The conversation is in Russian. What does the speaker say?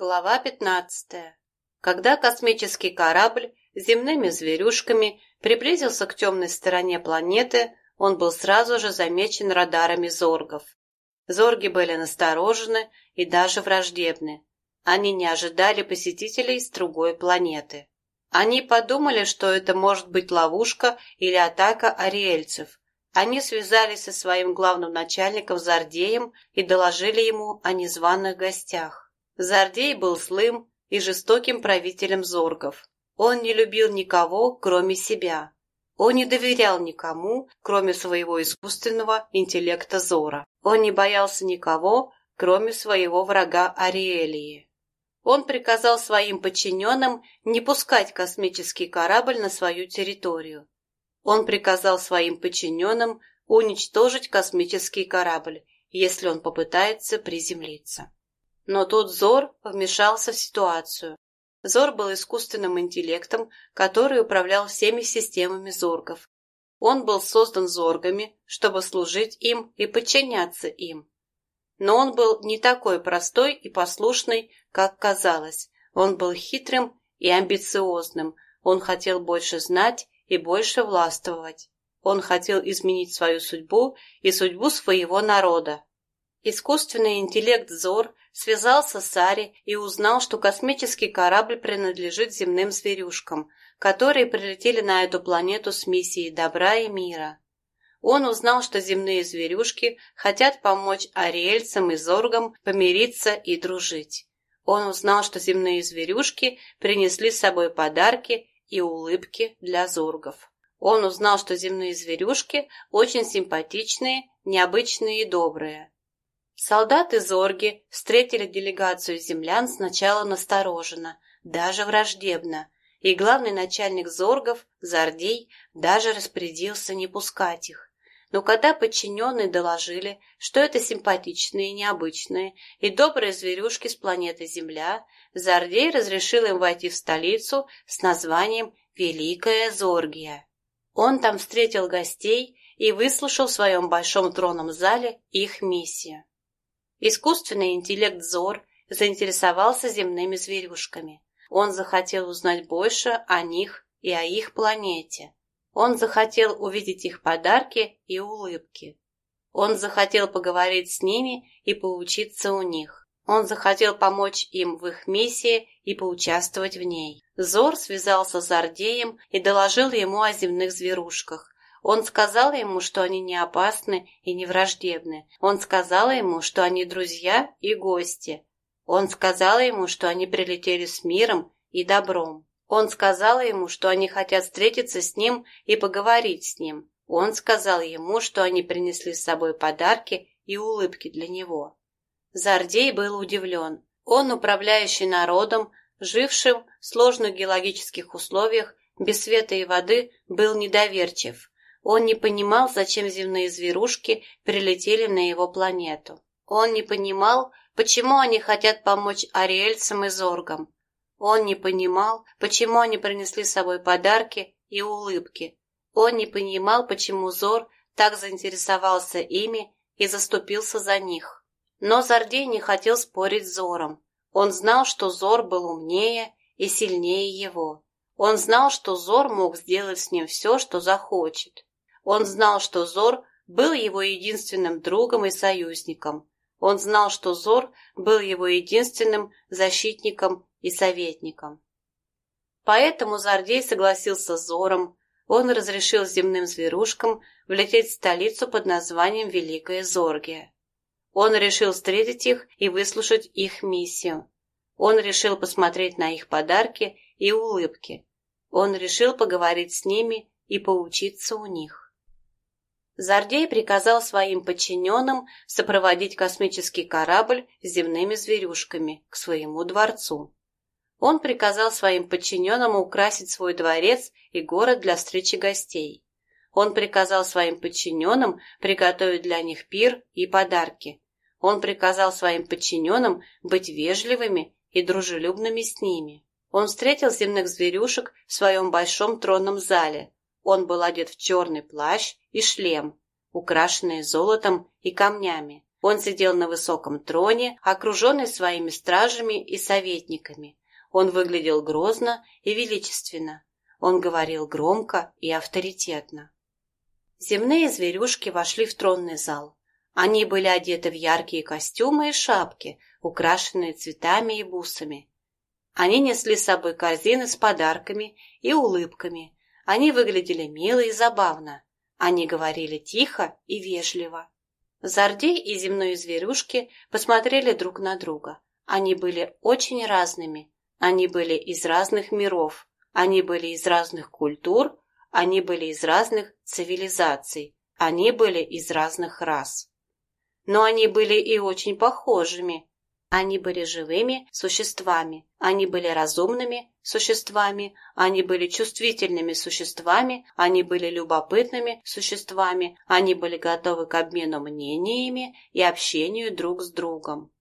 Глава 15. Когда космический корабль с земными зверюшками приблизился к темной стороне планеты, он был сразу же замечен радарами зоргов. Зорги были насторожены и даже враждебны. Они не ожидали посетителей с другой планеты. Они подумали, что это может быть ловушка или атака ариэльцев. Они связались со своим главным начальником Зардеем и доложили ему о незваных гостях. Зардей был злым и жестоким правителем зоргов. Он не любил никого, кроме себя. Он не доверял никому, кроме своего искусственного интеллекта Зора. Он не боялся никого, кроме своего врага Ариэлии. Он приказал своим подчиненным не пускать космический корабль на свою территорию. Он приказал своим подчиненным уничтожить космический корабль, если он попытается приземлиться. Но тут Зор вмешался в ситуацию. Зор был искусственным интеллектом, который управлял всеми системами зоргов. Он был создан зоргами, чтобы служить им и подчиняться им. Но он был не такой простой и послушный, как казалось. Он был хитрым и амбициозным. Он хотел больше знать и больше властвовать. Он хотел изменить свою судьбу и судьбу своего народа. Искусственный интеллект Зор связался с Ари и узнал, что космический корабль принадлежит земным зверюшкам, которые прилетели на эту планету с миссией добра и мира. Он узнал, что земные зверюшки хотят помочь ариэльцам и зоргам помириться и дружить. Он узнал, что земные зверюшки принесли с собой подарки и улыбки для зоргов. Он узнал, что земные зверюшки очень симпатичные, необычные и добрые. Солдаты Зорги встретили делегацию землян сначала настороженно, даже враждебно, и главный начальник Зоргов, Зардей, даже распорядился не пускать их. Но когда подчиненные доложили, что это симпатичные, необычные и добрые зверюшки с планеты Земля, Зардей разрешил им войти в столицу с названием Великая Зоргия. Он там встретил гостей и выслушал в своем большом тронном зале их миссию. Искусственный интеллект Зор заинтересовался земными зверюшками. Он захотел узнать больше о них и о их планете. Он захотел увидеть их подарки и улыбки. Он захотел поговорить с ними и поучиться у них. Он захотел помочь им в их миссии и поучаствовать в ней. Зор связался с Ардеем и доложил ему о земных зверушках, он сказал ему, что они не опасны и не враждебны. Он сказал ему, что они друзья и гости. Он сказал ему, что они прилетели с миром и добром. Он сказал ему, что они хотят встретиться с ним и поговорить с ним. Он сказал ему, что они принесли с собой подарки и улыбки для него. Зардей был удивлен. Он, управляющий народом, жившим в сложных геологических условиях, без света и воды, был недоверчив. Он не понимал, зачем земные зверушки прилетели на его планету. Он не понимал, почему они хотят помочь ариэльцам и зоргам. Он не понимал, почему они принесли с собой подарки и улыбки. Он не понимал, почему Зор так заинтересовался ими и заступился за них. Но Зардей не хотел спорить с Зором. Он знал, что Зор был умнее и сильнее его. Он знал, что Зор мог сделать с ним все, что захочет. Он знал, что Зор был его единственным другом и союзником. Он знал, что Зор был его единственным защитником и советником. Поэтому Зардей согласился с Зором. Он разрешил земным зверушкам влететь в столицу под названием Великая Зоргия. Он решил встретить их и выслушать их миссию. Он решил посмотреть на их подарки и улыбки. Он решил поговорить с ними и поучиться у них. Зардей приказал своим подчиненным сопроводить космический корабль с земными зверюшками к своему дворцу. Он приказал своим подчиненным украсить свой дворец и город для встречи гостей. Он приказал своим подчиненным приготовить для них пир и подарки. Он приказал своим подчиненным быть вежливыми и дружелюбными с ними. Он встретил земных зверюшек в своем большом тронном зале, он был одет в черный плащ и шлем, украшенные золотом и камнями. Он сидел на высоком троне, окруженный своими стражами и советниками. Он выглядел грозно и величественно. Он говорил громко и авторитетно. Земные зверюшки вошли в тронный зал. Они были одеты в яркие костюмы и шапки, украшенные цветами и бусами. Они несли с собой корзины с подарками и улыбками. Они выглядели мило и забавно. Они говорили тихо и вежливо. Зардей и земные зверюшки посмотрели друг на друга. Они были очень разными. Они были из разных миров. Они были из разных культур. Они были из разных цивилизаций. Они были из разных рас. Но они были и очень похожими. Они были живыми существами. Они были разумными существами. Они были чувствительными существами. Они были любопытными существами. Они были готовы к обмену мнениями и общению друг с другом.